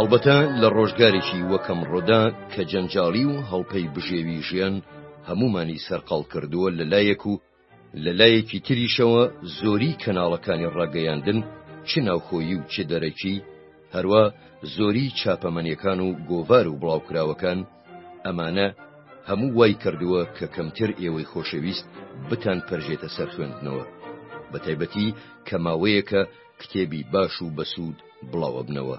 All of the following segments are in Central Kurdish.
هەڵبەتە لە ڕۆژگارێکی وەکەم ڕۆدا کە جەنجاڵی و هەڵپەی بژێوی ژیان هەمومانی سەرقاڵ کردووە لەلایەک و لە لایەکی تریشەوە زۆری کەناڵەکانی ڕاگەیاندن چ ناوخۆیی و چ دەرەکی، هەروا زۆری چاپەمەنیەکان و گۆڤار و بڵاوکراوەکان، ئەمانە هەموو وای کردووە کە کەمتر ئێوەی خۆشەویست بتان پەرژێتە سەر خوێندنەوە، بەتایبەتی کە ماوەیەکە کتێبی باش و بەسوود بڵاوەبنەوە.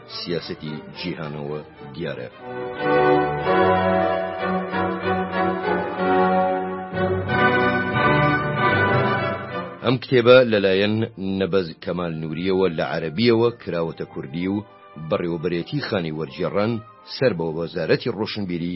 سیاسەتی جیهانەوە دیارە. ئەم کتێبە لەلایەن نەبەز کەمال نووریەوە لە عەربیەوە کراوەتە کوردی و بەڕێوەبەرێتی خانی وەرجێڕان سەر بە وەزارەتی ڕۆشنبیری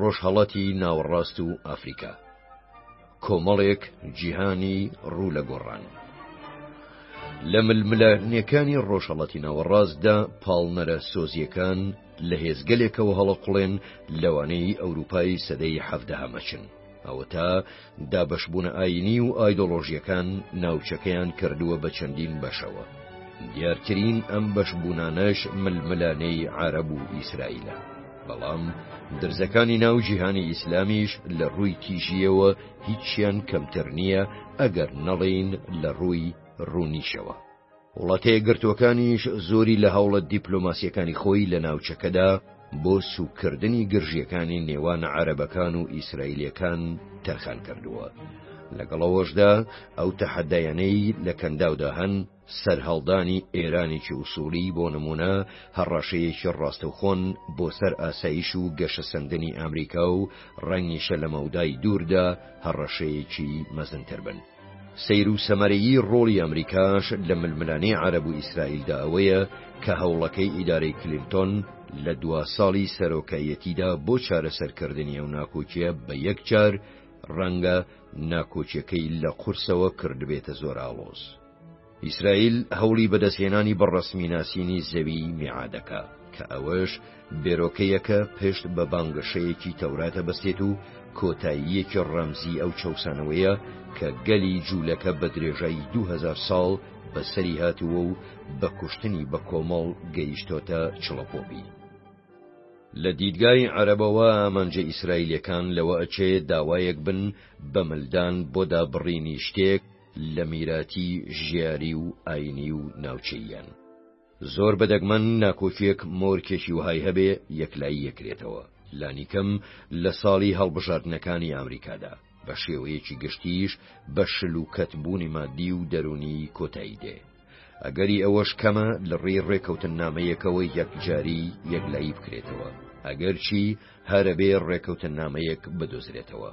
ڕۆژهەڵاتی ناوەڕاست و ئەفریقا کۆمەڵێک جیهانی ڕوو لە گۆڕان لە ململانیەکانی ڕۆژهەڵاتی ناوەڕاستدا پاڵنەرە سۆزیەکان لە هێزگەلێکەوە هەڵەقڵێن لەوانەی ئەوروپای سەدەی حەفدەهامەچن ئەوەتا دابەشبوونە ئاینی و ئایدۆلۆژیەکان ناوچەکەیان کردووە بە چەندین بەشەوە دیارترین ئەم بەشبوونانەش ململانێی عرب و ئیسرائیلە بەڵام درزەکانی ناو جیهانی ئیسلامیش لە ڕووی تیژیەوە هیچیان کەمتر نییە ئەگەر نەڵین لە ڕووی ڕوونیشەوە. وڵاتە یەکگرتووەکانیش زۆری لە هەوڵە دیپلۆماسیەکانی خۆی لە ناوچەکەدا بۆ سوکردنی گرژیەکانی نێوان عەرەبەکان و ئیسرائیلەکان تەرخان کردووە لەگەڵەوەشدا ئەو تەحەدایانەی لە کەنداودا هەن سەرهەڵدانی ئێرانێکی وسوڵی بۆ نمونە هەڕەشەیەکی ڕاستەوخۆن بۆ سەر ئاسایش و گەشەسەندنی ئەمریکا و ڕەنگیشە لە مەودای دووردا هەڕەشەیەکی مەزنتر بن. سەیر و سەمەرەیی ڕۆڵی ئەمریکاش لە ململانێی عەرەب و ئیسرائیلدا ئەوەیە کە هەوڵەکەی ئیدارەی کلینتۆن لە دوا ساڵی سەرۆکایەتیدا بۆ چارەسەرکردنی ئەو ناکۆکییە بە یەکجار ڕەنگە ناکۆکییەکەی لە قورسەوە کردبێتە زۆر ئاڵۆز. ئیسرائیل هەوڵی بەدەستهێنانی بە ڕەسمیناسینی زەویی میعا دەکا، کە ئەوەش بێرۆکەیەکە پشت بە بانگەشەیەکی تەوراتە بەستێت و کۆتاییەکی ڕەمزی ئەو چەوسانەوەیە کە گەلی جوولەکە بە درێژای دوو هەزار ساڵ بەسەری هاتووە و بە کوشتنی بە کۆمەڵ گەیشتۆتە چڵەپۆپی. لە دیدگای عەرەبەوە ئامانجە ئیسرائیلیەکان لەوە ئەچێ داوایەک بن بە ملدان بۆ دابڕینی شتێک، لە میراتی ژیاری و ئایینی و ناوچەییان. زۆر بە دەگمەن ناکۆکییەک مۆرکێکی وەهای هەبێ یەکلاییەکرێتەوە، لانیکەم لە ساڵی هەڵبژاردنەکانی ئامریکادا، بە شێوەیەکی گشتییش بە شل و کەت بوونی ماددی و دەروونی کۆتایی دێ. ئەگەری ئەوەش کەمە لە ڕێی ڕێکەوتننامەیەکەوە یەکجاری یەکلایی بکرێتەوە، ئەگەرچی هەرەبێ ڕێکەوتننامەیەک بدۆزرێتەوە.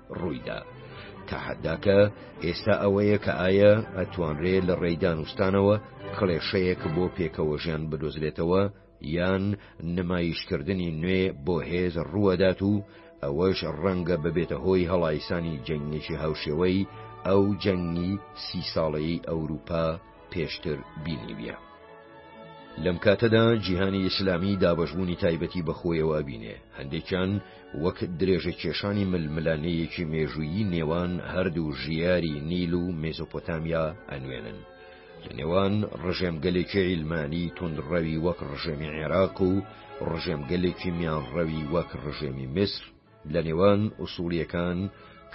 ڕوویدا تەحەداکە ئێستا ئەوەیە کە ئایا ئەتوانرێ لە ڕێی دانوستانەوە کڵێشەیەک بۆ پێکەوە ژیان بدۆزرێتەوە یان نمایشکردنی نوێ بۆ هێز ڕووەدات و ئەوەش ڕەنگە ببێتە هۆی هەڵایسانی جەنگێکی هاوشێوەی ئەو جەنگی سی ساڵەی ئەوروپا پێشتر بینیویە. لەم کاتەدا جیهانی ئیسلامی دابەشبوونی تایبەتی بەخۆیەوە ئەبینێ هەندێکیان وەک درێژە کێشانی ململانێیەکی مێژوویی نێوان هەردوو ژیاری نیل و مێزۆپۆتامیا ئەنوێنن لە نێوان ڕژێمگەلێکی عیلمانی توندڕەوی وەک ڕژێمی عێراق و ڕژێمگەلێکی میانڕەوی وەک ڕژێمی میسر لە نێوان ئوسوڵییەکان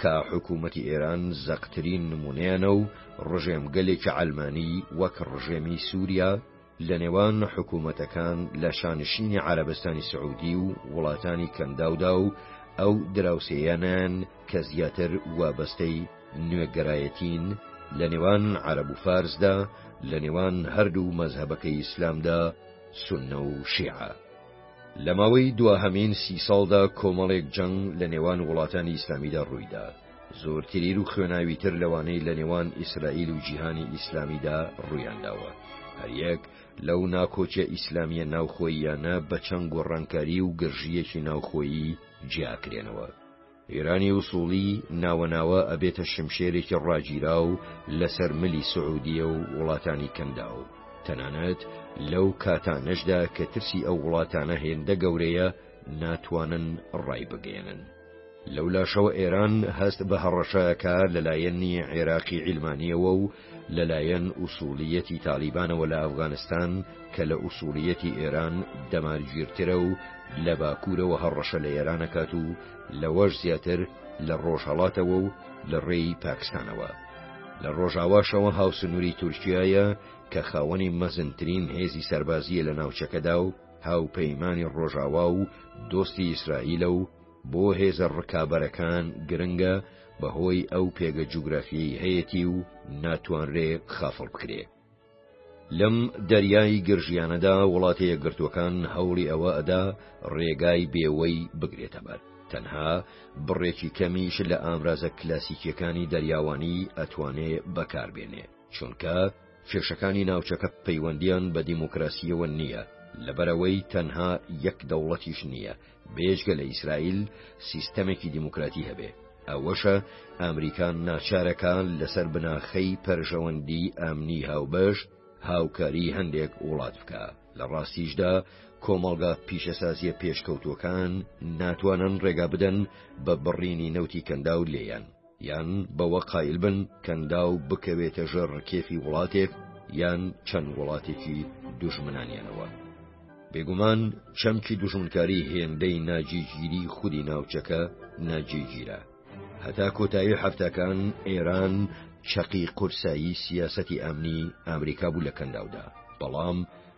کە حکوومەتی ئێران زەقترین نموونەیانە و ڕژێمگەلێکی عەلمانی وەک ڕژێمی سووریا، لە نێوان حکوومەتەکان لە شانشینی عەرەبستانی سعوودی و وڵاتانی کەنداودا و ئەو دراوسێیانەیان کە زیاتر وابەستەی نوێگەرایەتین، لە نێوان عەرەب و فارسدا، لە نێوان هەر دوو مەزهەبەکەی ئیسلامدا، سوننە و شیعە. لە ماوەی دواهەمین سی ساڵدا کۆمەڵێک جەنگ لە نێوان وڵاتانی ئیسلامیدا ڕوویدا، زۆرتریر و خوێناویتر لەوانەی لە نێوان ئیسرائیل و جیهانی ئیسلامیدا ڕوویانداوە، هەریەک لەو ناکۆکیە ئیسلامیە ناوخۆییانە بە چەند گۆڕانکاری و گرژییەکی ناوخۆیی جیاکرێنەوە. ئێرانی ئوسوڵی ناوە ناوە ئەبێتە شمشێرێکی ڕاگیراو لەسەر ملی سعودیە و وڵاتانی کەنداو، تەنانەت لەو کاتانەشدا کە ترسی ئەو وڵاتانە هێندە گەورەیە ناتوانن ڕایبگەیەنن. لەولاشەوە ئێران هەست بە هەڕەشە ئەکا لەلایەنی عێراقی عیلمانیەوە و، لەلایەن ئوسوڵیەتی تاڵیبانەوە لە ئەفغانستان کە لە ئوسوڵیەتی ئێران دەمارگیرترە و لە باکوورەوە هەڕەشە لە ئێرانەکات و لەوەش زیاتر لە ڕۆژهەڵاتەوە و لە ڕێی پاکستانەوە لە ڕۆژاواشەوە هاوسنووری تورکایە کە خاوەنی مەزنترین هێزی سەربازیە لە ناوچەکەدا و هاوپەیمانانی ڕۆژاوا و دۆستی ئیسرائیلە و بۆ هێزە ڕکابەرەکان گرنگە بەهۆی ئەو پێگە جوگرافیەی هەیەتی و ناتوانرێ خافڵ بکرێ. لەم دەریای گرژیانەدا وڵاتە یەکگرتووەکان هەوڵی ئەوە ئەدا ڕێگای بێوەی بگرێتە بەر تەنها بڕێکی کەمیش لە ئامرازە کلاسیکیەکانی دەریاوانی ئەتوانێ بەکاربێنێ چونکە کێشەکانی ناوچەکە پەیوەندیان بە دیموکراسیەوە نییە لەبەرەوەی تەنها یەک دەوڵەتیش نییە بێجگە لە ئیسرائیل سیستەمێکی دیموکراتی هەبێ، ئەوەشە ئامریکا ناچارەکا لەسەر بناخەی پەرژەوەندی ئەمنی هاوبەش هاوکاری هەندێک وڵات بکا، لە ڕاستیشدا کۆمەڵگا پیشەسازیە پێشکەوتووەکان ناتوانن ڕێگا بدەن بە بڕینی نەوتی کەنداو لێیان. یان بەوە قایل بن کەنداو بکەوێتە ژە ڕکێفی وڵاتێک یان چەند وڵاتێکی دوژمنانیانەوە. بێگومان چەمکی دوژمنکاری هێندەی ناجیگیری خودی ناوچەکە ناجیگیرە. هەتا کۆتایی هەفتەکان ئێران چەقی قورسایی سیاسەتی ئەمنی ئەمریکا بوو لە کەنداودا بەڵام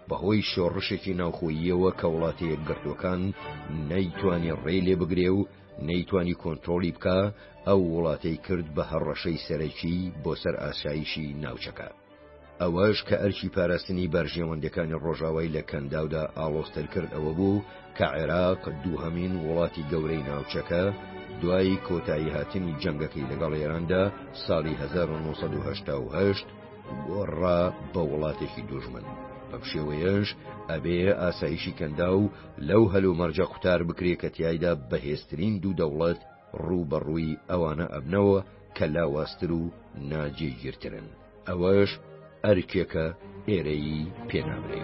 بەهۆی شۆڕشێکی ناوخۆییەوە کە وڵاتەیە گرتوەکان نەیتوانی ڕێ لێ بگرێ و نەیتوانی کۆنترۆڵی بکا ئەو وڵاتەی کرد بە هەڕەشەی سەرەکی بۆ سەر ئاسایشی ناوچەکە. ئەوەش کە ئەرکی پاراستنی بەرژەوەندەکانی ڕۆژاوای لە کەنداودا ئاڵۆزتر کرد ئەوە بوو کە عێراق دووهەمین وڵاتی گەورەی ناوچەکە دوای کۆتایی هاتنی جەنگەکەی لەگەڵ ئێراندا ساڵی 1970 گۆڕا بە وڵاتێکی دوژمن بەم شێوەیەش ئەبێ ئاسایشی کەندا و لەو هەلومەرجە قوتار بکرێ کە تیایدا بەهێزترین دوو دەوڵەت ڕووبەڕووی ئەوانە ئەبنەوە کە لاوازتر و ناجێگیرترن ئەوەش ئەرکێکە ئێرەیی پێنامرێ.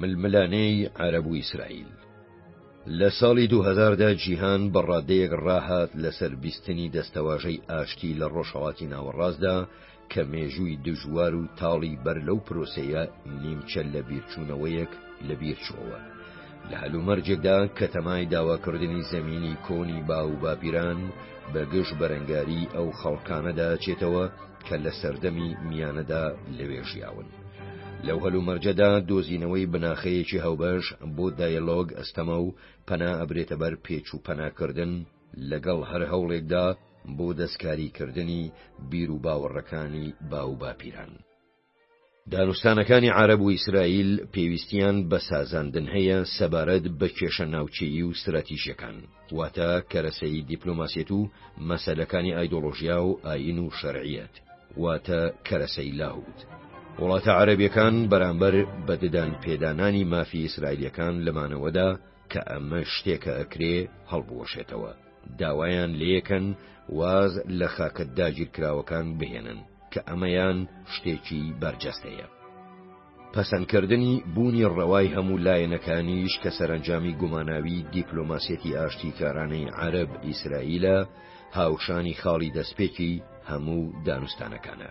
ململانێی عەرەب و ئیسرائیل لە ساڵی دوو هەزار دا جیهان بە ڕادەیەک ڕاهات لەسەر بیستنی دەستەواژەی ئاشتی لە ڕۆژهەڵاتی ناوەڕاستدا کە مێژووی دژوار و تاڵی بەر لەو پرۆسەیە نیمچە لە بیرچوونەوەیەک لە بیرچووەوە لە هەلومەرجێکدا کە تەمای داواکردنی زەمینی کۆنی باو باپیران بە گشت بەرەنگاری ئەو خەڵکانەدا چێتەوە کە لە سەردەمی میانەدا لەوێ ژیاون. لەو هەلومەرجەدا دۆزینەوەی بناخەیەکی هاوبەش بۆ دایەلۆگ ئەستەمە و پەنا ئەبرێتە بەر پێچ و پەناکردن لەگەڵ هەر هەوڵێکدا بۆ دەستکاریکردنی بیروباوەڕەکانی باوباپیران. دانوستانەکانی عەرەب و ئیسرائیل پێویستییان بە سازاندن هەیە سەبارەت بە کێشە ناوچەیی و ستراتیژیەکان، واتە کەرەسەی دیپلۆماسیەت و مەسەلەکانی ئایدۆڵۆژیا و ئایین و شەرعیەت، واتە کەرەسەی لاهوت. وڵاتە عەرەبیەکان بەرامبەر بە ددان پێدانانی مافی ئیسرائیلیەکان لە مانەوەدا، کە ئەمە شتێکە ئەکرێ هەڵبوەشێتەوە، داوایان لێکەن واز لە خاکە داگیرکراوەکان بهێنن، کە ئەمەیان شتێکی بەرجەستەیە. پەسەندکردنی بوونی ڕەوای هەموو لایەنەکانیش کە سەرەنجامی گوماناوی دیپلۆماسیەتی ئاشتیکارانەی عەرەب ئیسرائیلە، هاوشانی خاڵی دەستپێکی هەموو دانوستانەکانە.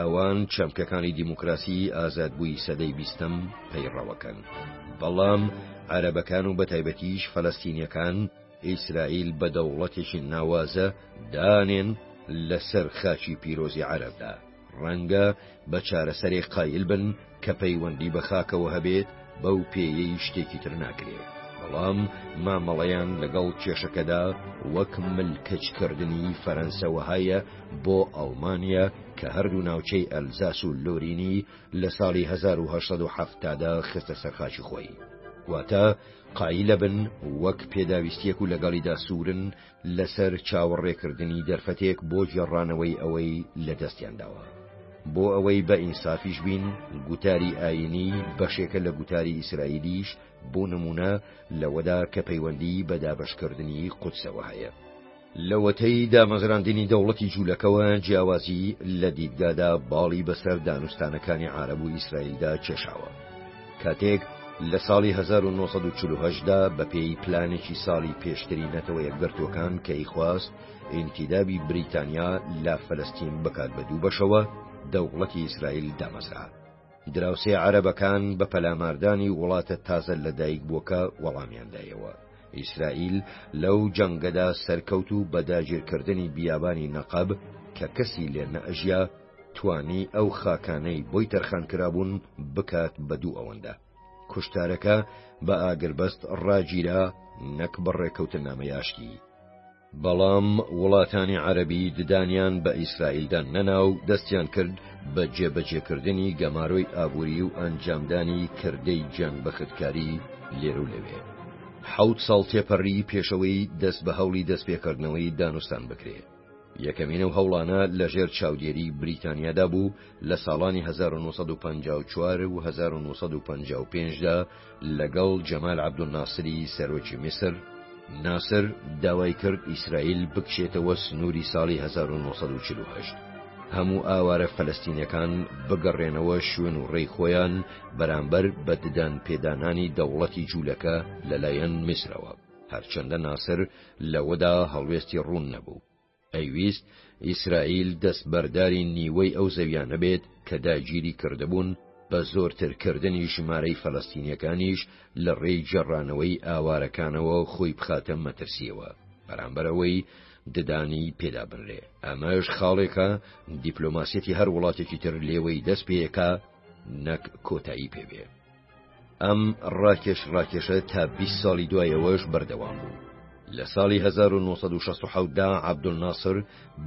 ئەوان چەمکەکانی دیموکراسیی ئازادبووی سەدەی بیستەم پەیڕەوەکەن. بەڵام عەرەبەکان و بەتایبەتیش فەلەستینییەکان، ئیسرائیل بە دەوڵەتێکی ناوازە دانێن لەسەر خاکی پیرۆزی عەرەبدا، ڕەنگە بە چارەسەرێک قایل بن، کە پەیوەندی بە خاکەوە هەبێت بەو پێیەی شتێکی تر ناکرێت بەڵام مامەڵەیان لەگەڵ کێشەکەدا وەک ملکەچکردنی فەرەنسەوە هەیە بۆ ئەڵمانیا کە هەردوو ناوچەی ئەلزاس و لۆرینی لە ساڵی 1970دا خستە سەرخاچی خۆی واتە قایلە بن وەک پێداویستیەک و لەگەڵیدا سوورن لەسەر چاوەڕێکردنی دەرفەتێک بۆ گێڕانەوەی ئەوەی لە دەستیان داوە. بۆ ئەوەی بە ئینسافیش بین، گوتاری ئایینی بەشێکە لە گوتاری ئیسرائیلیش، بۆ نموونە لەوەدا کە پەیوەندیی بە دابەشکردنی قودسەوە هەیە. لەوەتەی دامەزراندنی دەوڵەتی جوولەکەوە، جیاوازیی لە دیدگادا باڵی بەسەر دانوستانەکانی عارەب و ئیسرائیلدا کێشاوە. کاتێک لە ساڵی هەزار و نۆ سەد و چل و هەشت دا بە پێی پلانێکی ساڵی پێشتری نەتەوە یەکگرتووەکان کە ئیخواست ئینتیدابی بریتانیا لە فەلەستین بکات بە دوو بەشەوە دەوڵەتی ئیسرائیل دامەزرا. دراوسێ عەرەبەکان بە پەلاماردانی وڵاتە تازە لە دایک بووەکە وەڵامیان دایەوە. ئیسرائیل لەو جەنگەدا سەرکەوت و بە داگیرکردنی بیابانی نەقەب کە کەسی لێ نەئەژیا، توانی ئەو خاکانەی بۆی تەرخانکرابوون بکات بە دوو ئەوەندە. کوشتارەکە بە ئاگربەست ڕاگیرا نەک بە ڕێکەوتنامەی ئاشتی. بەڵام وڵاتانی عەرەبی ددانیان بە ئیسرائیلدا نەنا و دەستیان کرد بە جێبەجێکردنی گەمارۆی ئابووری و ئەنجامدانی کردەی گیانبەختکاری لێر و لەوێ. حەوت ساڵ تێپەڕی پێشەوەی دەست بە هەوڵی دەستپێکردنەوەی دانوستان بکرێ. یەکەمین ئەو هەوڵانە لە ژێر چاودێری بریتانیادا بوو لە ساڵانی 1954 و 1955 دا لەگەڵ جەمال عەبدولناسری سەرۆکی میسر، ناسر داوای کرد ئیسرائیل بکشێتەوە سنووری ساڵی 1948، هەموو ئاوارە فەلەستینەکان بگەڕێنەوە شوێن و ڕێی خۆیان بەرامبەر بە ددان پێدانانی دەوڵەتی جوولەکە لەلایەن میسرەوە. هەرچەندە ناسر لەوەدا هەڵوێستی ڕوون نەبوو، ئەیویست ئیسرائیل دەستبەرداری نیوەی ئەو زەویانە بێت کە داگیری کردبوون، بە زۆرتر کردنی ژمارەی فەلەستینییەکانیش لە ڕێی گێڕانەوەی ئاوارەکانەوە خۆی بخاتە مەترسییەوە بەرامبەر ئەوەی ددانی پێدا بنرێ، ئەمەش خاڵێکە دیپلۆماسیەتی هەر وڵاتێکی تر لێوەی دەست پێ ئەکا نەک کۆتایی پێ بێ. ئەم ڕاکێش ڕاکێشە تا بیست ساڵی دوایەوەش بەردەوام بوو. لە ساڵی 1967 دا عەبدولناسر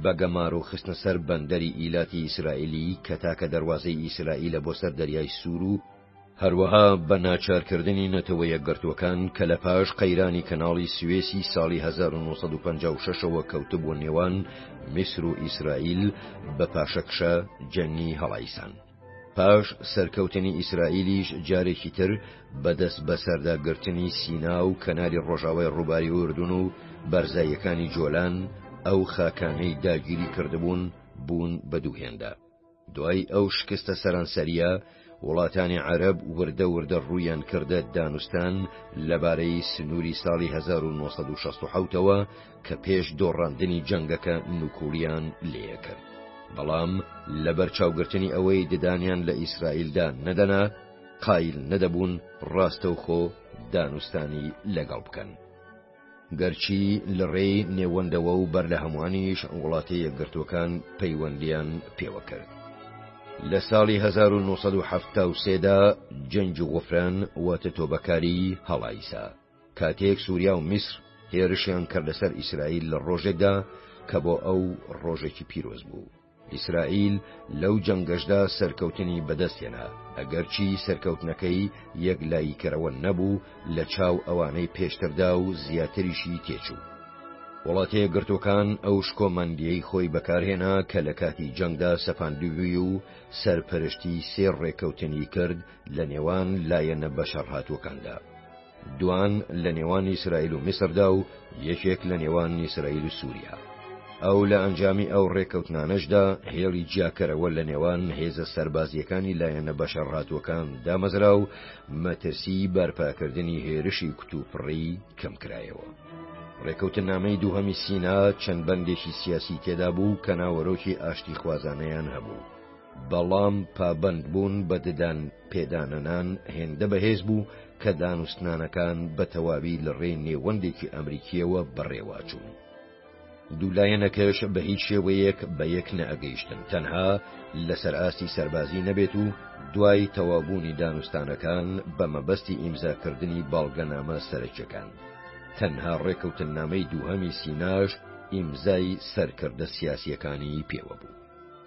بە گەمار و خستنە سەر بەندەری ئیلاتی ئیسرائیلی کە تاکە دەروازەی ئیسرائیلە بۆ سەر دەریای سوور و، هەروەها بە ناچارکردنی نەتەوە یەکگرتووەکان کە لە پاش قەیرانی کەناڵی سوێسی ساڵی 1956 ەوە کەوتبووە نێوان میسر و ئیسرائیل بە پاشەکشە جەنگی هەڵایسان. پاش سەرکەوتنی ئیسرائیلیش جارێکی تر بە دەست بەسەردا گرتنی سینا و کەناری ڕۆژاوای ڕووباری ئوردون و بەرزاییەکانی جۆلان ئەو خاکانەی داگیری کردبوون بوون بە دوو هێندە. دوای ئەو شکستە سەرانسەرییە، وڵاتانی عەرەب وردە وردە ڕوویان کردە دانوستان لەبارەی سنووری ساڵی هەزار و نۆ سەد و شەست و حەوت ەوە، کە پێش دۆڕاندنی جەنگەکە نکوڵیان لێکرد بەڵام لەبەر چاوگرتنی ئەوەی ددانیان لە ئیسرائیلدا نەدەنا قایل نەدەبوون ڕاستەوخۆ دانوستانی لەگەڵ بکەن. گەرچی لە ڕێی نێوەندەوە و بەر لە هەمووانیش وڵاتی یەکگرتوەکان پەیوەندیان پێوە کرد. لە ساڵی 1970دا جەنج غفران واتە تۆبەکاری هەڵایسا. کاتێک سوریا و میسر هێرشیان کردە سەر ئیسرائیل لە ڕۆژێکدا کە بۆ ئەو ڕۆژێکی پیرۆز بوو. ئیسرائیل لەو جەنگەشدا سەرکەوتنی بەدەست هێنا، ئەگەرچی سەرکەوتنەکەی یەکلاییکەرەوە نەبوو لە چاو ئەوانەی پێشتردا و زیاتریشی تێچوو. وڵاتە یەکگرتووەکان ئەو شکۆمەندییەی خۆی بەکارهێنا کە لە کاتی جەنگدا سەپاندبووی و سەرپەرشتی سێ ڕێککەوتنی کرد لە نێوان لایەنە بەشەڕهاتووەکاندا، دوان لە نێوان ئیسرائیل و میسردا و یەکێک لە نێوان ئیسرائیل و سووریا. ئەو لە ئەنجامی ئەو ڕێککەوتنانەشدا هێڵی جیاکەرەوە لە نێوان هێزە سەربازییەکانی لایەنە بەشەڕهاتووەکان دامەزرا و مەترسیی بەرپاکردنی هێرشی کوتوپڕی کەمکرایەوە. ڕێککەوتننامەی دووهەمی سینا چەند بەندێکی سیاسی تێدا بوو کە ناوەرۆکی ئاشتیخوازانەیان هەبوو. بەڵام پابەندبوون بە ددان پێدانەنان هێندە بەهێز بوو کە دانوستنانەکان بە تەواوی لە ڕێی نێوەندێکی ئەمریکیەوە بەڕێواچوون. دوولایەنەکەش بە هیچ شێوەیەک بە یەک نەئەگەیشتن تەنها لەسەر ئاستی سەربازی نەبێت و دوای تەوابوونی دانوستانەکان بە مەبەستی ئیمزاکردنی باڵگەنامە سەرەکیەکان. تەنها ڕێکەوتن نامەی دووهەمی سیناش ئیمزای سەرکردە سیاسیەکانی پێوە بوو.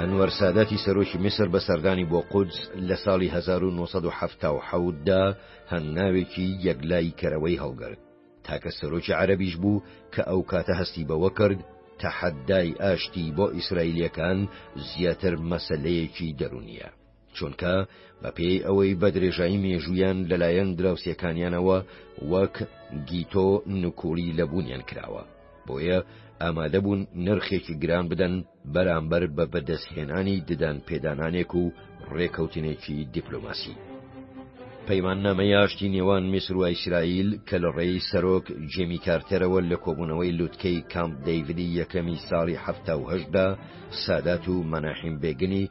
ئەنوەر ساداتی سەرۆکی میسر بە سەردانی بۆ قودس لە ساڵی 1970 دا هەنگناوێکی یەکلایی کەرەوەی هەڵگرت تاکە سەرۆکی عەربیش بوو کە ئەو کاتە هەستی بەوە کرد تەحەدای ئاشتی بۆ ئیسرائیلەکان زیاتر مەسلەیەکی دەرونیە چونکە بە پێی ئەوەی بە درێژایی مێژوویان لەلایەن دراوسێکانیانەوە وەک گیتۆ نکوڵی لە بوونیان کراوە بۆیە ئامادە بوون نرخێکی گران بدەن بەرامبەر بە بەدەستهێنانی ددان پێدانانێک و ڕێکەوتنێکی دیپلۆماسی. پەیمان نامەی ئاشتی نێوان میسر و ئیسرائیل کە لە ڕێی سەرۆک جێمی کارتەرەوە لە کۆبوونەوەی لوتکەی کامپ دەیڤدی یەکەمی ساڵی هەفتاهشتدا سادات و مەناحیم بێگنی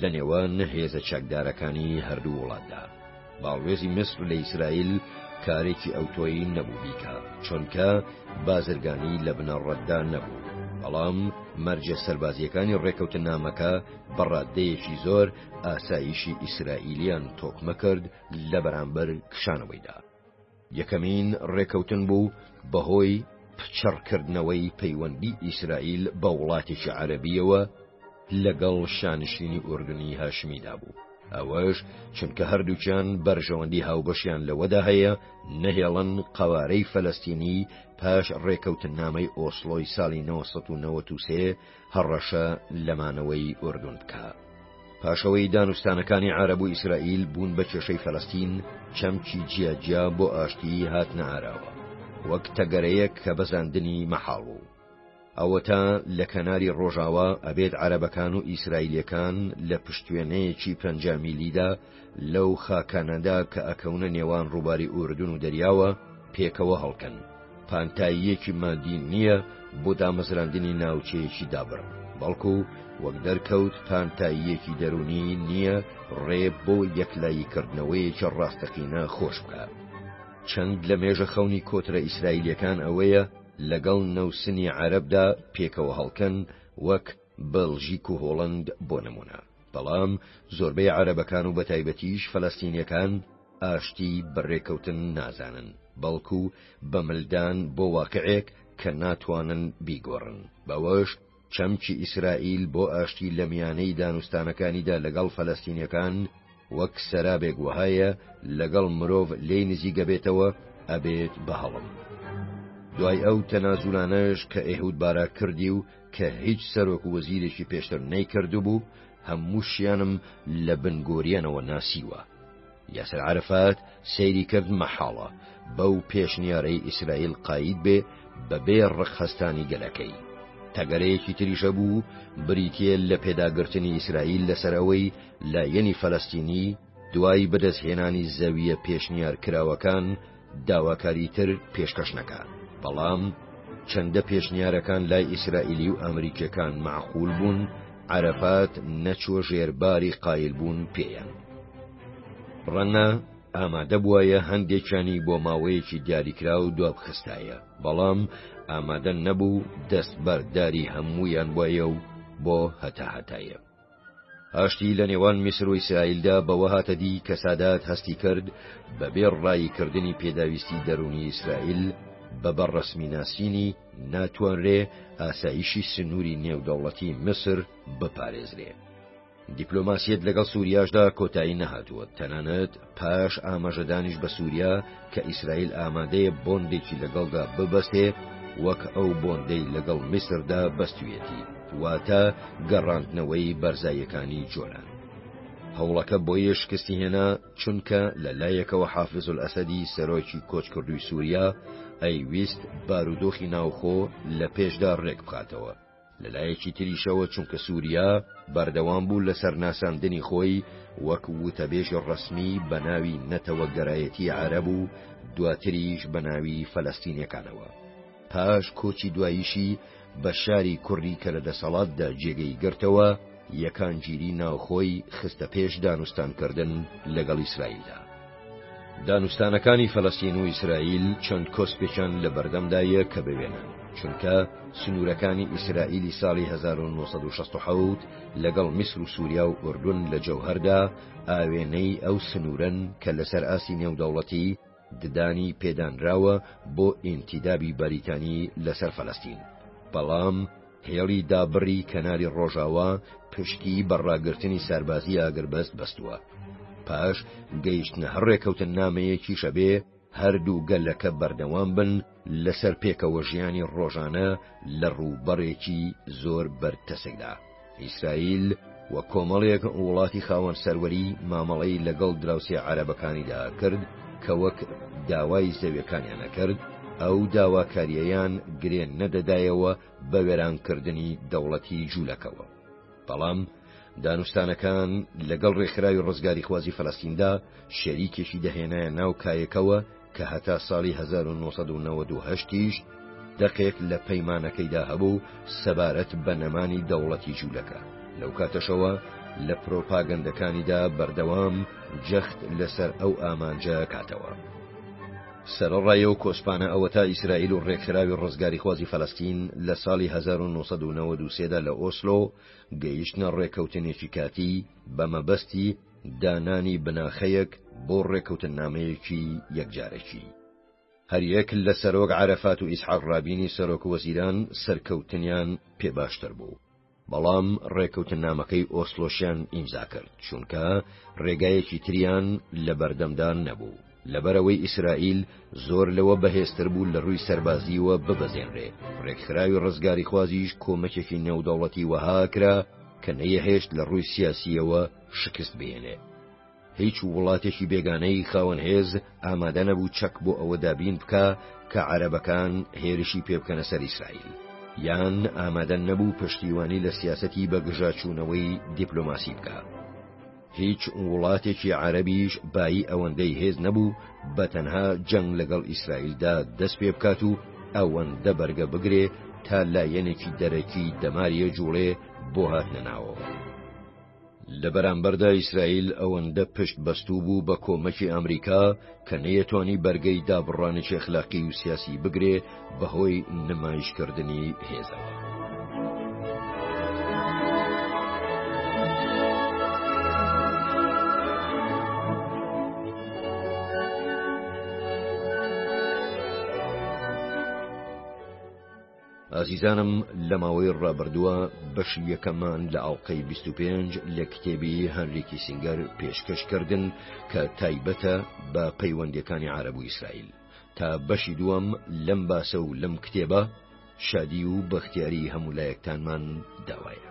لە نێوان هێزە چەکدارەکانی هەردوو وڵاتدا باڵوێزی میسر لە ئیسرائیل کارێکی ئەوتۆی نەبوو بیکە چۆنکە بازرگانی لە بنەڕەتدا نەبوو بەڵام مەرجە سەربازیەکانی ڕێکەوتە نامەکە بەڕادەیەکی زۆر ئاساییشی ئیسرائیلیان تۆکمە کرد لە بەرامبەر کشانەوەیدا یەکەمین ڕێکەوتن بوو بەهۆی پچڕ کردنەوەی پەیوەندی ئیسرائیل بە وڵاتێکی عەرەبییەوە لەگەڵ شانشینی ئوردنی هاشمیدا بوو، ئەوەش چونکە هەردووکیان بەرژەوەندی هاوبەشیان لەوەدا هەیە نەهێڵن قەوارەی فەلەستینی پاش ڕێکەوتننامەی ئۆسڵۆی ساڵی 1993 هەڕەشە لە مانەوەی ئوردون بکا. پاشئەوەی دانوستانەکانی عەرەب و ئیسرائیل بوون بە کێشەی فەلەستین، چەمکی جیاجیا بۆ ئاشتیی هاتنە ئاراوە، وەک تەگەرەیەک کە بەزاندنی مەحاڵ بوو. ئەوەتا لە کەناری ڕۆژاوا ئەبێت عەرەبەکان و ئیسرائیلییەکان لە پشتوێنەیەکی پەنجا میلیدا لەو خاکانەدا کە ئەکەونە نێوان ڕووباری ئوردون و دەریاوە پێکەوە هەڵکەن، پانتاییەکی مادی نییە بۆ دامەزراندنی ناوچەیەکی دابڕ، بەڵکو وەک دەرکەوت پانتاییەکی دەروونی نییە ڕێ بۆ یەکلاییکردنەوەیەکی ڕاستەقینە خۆش بکا. چەند لە مێژە خەونی کۆترە ئیسرائیلییەکان ئەوەیە لەگەڵ نەوسنی عەرەبدا پێکەوە هەڵکەن وەک، بەلژیک و هۆڵەند بۆ نموونە، بەڵام زۆربەی عەرەبەکان و بەتایبەتیش فەلەستینیەکان ئاشتی بە رێکەوتن نازانن، بەڵکو بە ملدان بۆ واقعێک کە ناتوانن بیگۆڕن، بەوەش چەمکی ئیسرائیل بۆ ئاشتی لە میانەی دانوستانەکانیدا لەگەڵ فەلەستینیەکان، وەک سەرابێک وەهایە لەگەڵ مرۆڤ لێی نزیگەبێتەوە ئەبێت بە هەڵم. دوای ئەو تەنازولانەش کە ئێهود بارا کردی و کە هیچ سەرۆک و وەزیرێکی پێشتر نەیکردبوو هەمووشیانم لە بن گۆریانەوە ناسیوە. یاسر عەرەفات سەیری کرد مەحاڵە بەو پێشنیارەی ئیسرائیل قاییت بێ بە بێ ڕق هەستانی گەلەکەی. تەگەرەیەکی تریش هەبوو بریتیە لە پێداگرتنی ئیسرائیل لەسەر ئەوەی لایەنی فەلەستینی دوای بەدەستهێنانی زەوییە پێشنیارکراوەکان داواکاری تر پێشکەش نەکات، بەڵام چەندە پێشنیارەکان لای ئیسرائیلی و ئەمریکییەکان مەعقول بوون، عەرەفات نەچووە ژێر باری قایلبوون پێیان. ڕەنگە ئامادە بووایە هەندێکیانی بۆ ماوەیەکی دیاریکراو دوابخستایە، بەڵام ئامادە نەبوو دەستبەرداری هەموویان بووایە و بۆ هەتا هەتایە. ئاشتی لە نێوان میسر و ئیسرائیلدا بەوە هاتە دی کە سادات هەستی کرد بەبێ ڕاییکردنی پێداویستی دەروونی ئیسرائیل بە بە ڕەسمیناسینی ناتوانرێ ئاسایشی سنووری نێودەوڵەتی میسر بپارێزرێ. دیپلۆماسیەت لەگەڵ سووریاشدا کۆتایی نەهاتووە تەنانەت پاش ئاماژەدانیش بە سووریا کە ئیسرائیل ئامادەیە بۆندێکی لەگەڵدا ببەستێ وەک ئەو بۆندەی لەگەڵ میسردا بەستویەتی واتە گەڕاندنەوەی بەرزایەکانی جۆلان. هەوڵەکە بۆیە شکستی هێنا چونکە لە لایەکەوە حافز ئەسەدی سەرۆکی کۆچکردووی سووریا ئەیویست بارودۆخی ناوخۆ لە پێشدا ڕێک بخاتەوە. لەلایەکی تریشەوە چونکە سوریا بەردەوام بوو لەسەر ناساندنی خۆی وەک ووتەبێژی ڕەسمی بەناوی نەتەوە گەرایەتی عەرەب و دواتریش بەناوی فەلەستینەکانەوە پاش کۆچی دواییشی بە شاری کوڕی کە لە دەسەڵاتدا جێگەی گرتەوە یەکانگیری ناوخۆی خستە پێش دانوستانکردن لەگەڵ ئیسرائیلدا. دانوستانەکانی فەلەستین و ئیسرائیل چەند کۆسپێکیان لە بەردەمدا یە کە بوێنن، چونکە سنوورەکانی ئیسرائیلی ساڵی 1967 لەگەڵ میسر و سووریا و ئوردون لە جەوهەردا ئاوێنەی ئەو سنوورەن کە لەسەر ئاستی نێودەوڵەتی ددانی پێدانراوە بۆ ئینتیدابی بەریتانی لەسەر فەلەستین، بەڵام هێڵی دابڕی کەناری ڕۆژاوا پشتی بە ڕاگرتنی ساربازی ئاگربەست بەستووە. پاش گەیشتنە هەر ڕێکەوتننامەیەکیشە بێ هەردوو گەلەکە بەردەوام بن لەسەر پێکەوە ژیانی ڕۆژانە لە ڕووبەڕێکی زۆر بەرتەسکدا. ئیسرائیل، و کۆمەڵێک وڵاتی خاوەن سەروەری مامەڵەی لەگەڵ دراوسێ عەرەبەکانیدا کرد کە وەک داوای زەویەکانیان ئەکرد، ئەو داواکاریەیان گرێ نەدەدایەوە بە وێرانکردنی دەوڵەتی جولەکەوە. بەڵام دانوستانەکان لەگەڵ ڕێکخراوی ڕزگاریخوازی فەلەستیندا شەریکێکی دەهێنایە ناو کایەکەوە، کە هەتا ساڵی هەزار و نۆ سەد و نەوەد و هەشت یش دەقێک لە پەیمانەکەیدا هەبوو سەبارەت بە نەمانی دەوڵەتی جوولەکە لەو کاتەشەوە لە پرۆپاگەندەکانیدا بەردەوام جەخت لەسەر ئەو ئامانجە کاتەوە. سەرەڕای ئەو کۆسپانە ئەوەتا ئیسرائیل و ڕێکخراوی ڕزگاریخوازی فەلەستین لە ساڵی هەزار و نۆ سەد و نەوەد و سێ دا لە ئۆسلۆ گەیشتنە ڕێککەوتنێکی کاتی بە مەبەستی دانانی بناخەیەک بۆ ڕێکەوتننامەیەکی یەکجارەکی. هەریەک لە سەرۆک عەرەفات و ئیسحاق ڕابینی سەرۆک وەزیران سەرکەوتنیان پێ باشتر بوو، بەڵام ڕێکەوتننامەکەی ئۆسلۆشیان ئیمزا کرد، چونکە ڕێگایەکی تریان لەبەردەمدا نەبوو، لەبەرئەوەی ئیسرائیل زۆر لەوە بەهێزتر بوو لە ڕووی سەربازییەوە ببەزێنرێ، ڕێکخراوی ڕزگاریخوازیش کۆمەکێکی نێودەوڵەتی وەها کرا کە نەیەهێشت لە ڕووی سیاسییەوە شکست بهێنێ. هیچ وڵاتێکی بێگانەی خاوەن هێز ئامادە نەبوو چەک بۆ ئەوە دابین بکا کە عەرەبەکان هێرشی پێ بکەنە سەر ئیسرائیل. یان ئامادە نەبوو پشتیوانی لە سیاسەتی بەگژاچوونەوەی دیپلۆماسی بکا. هیچ وڵاتێکی عەرەبیش بایی ئەوەندەی هێز نەبوو بە تەنها جەنگ لەگەڵ ئیسرائیلدا دەست پێ بکات و ئەوەندە بەرگە بگرێ تا لایەنێکی دەرەکی دەماریە جوڵێ بۆ هاتنە ناوەوە. لە بەرامبەردا ئیسرائیل ئەوەندە پشت بەستوو بوو بە کۆمەکی ئامریکا کە نەیەتوانی بەرگەی دابڕانێکی ئەخلاقی و سیاسی بگرێ بەهۆی نمایشکردنی هێزەوە. ئازیزانم لە ماوەی ڕابردووە بەشی یەکەممان لە ئاڵلقەی 25 لە کتێبی هەنریکی سنگەر پێشکەشکردن کە تایبەتە بە پەیوەندەکانی عرب و ئیسرائیل تا بەشی دووەم لەم باسە و لەم کتێبە شادی و بەختیاری هەموو لایەکتانمان داوایە.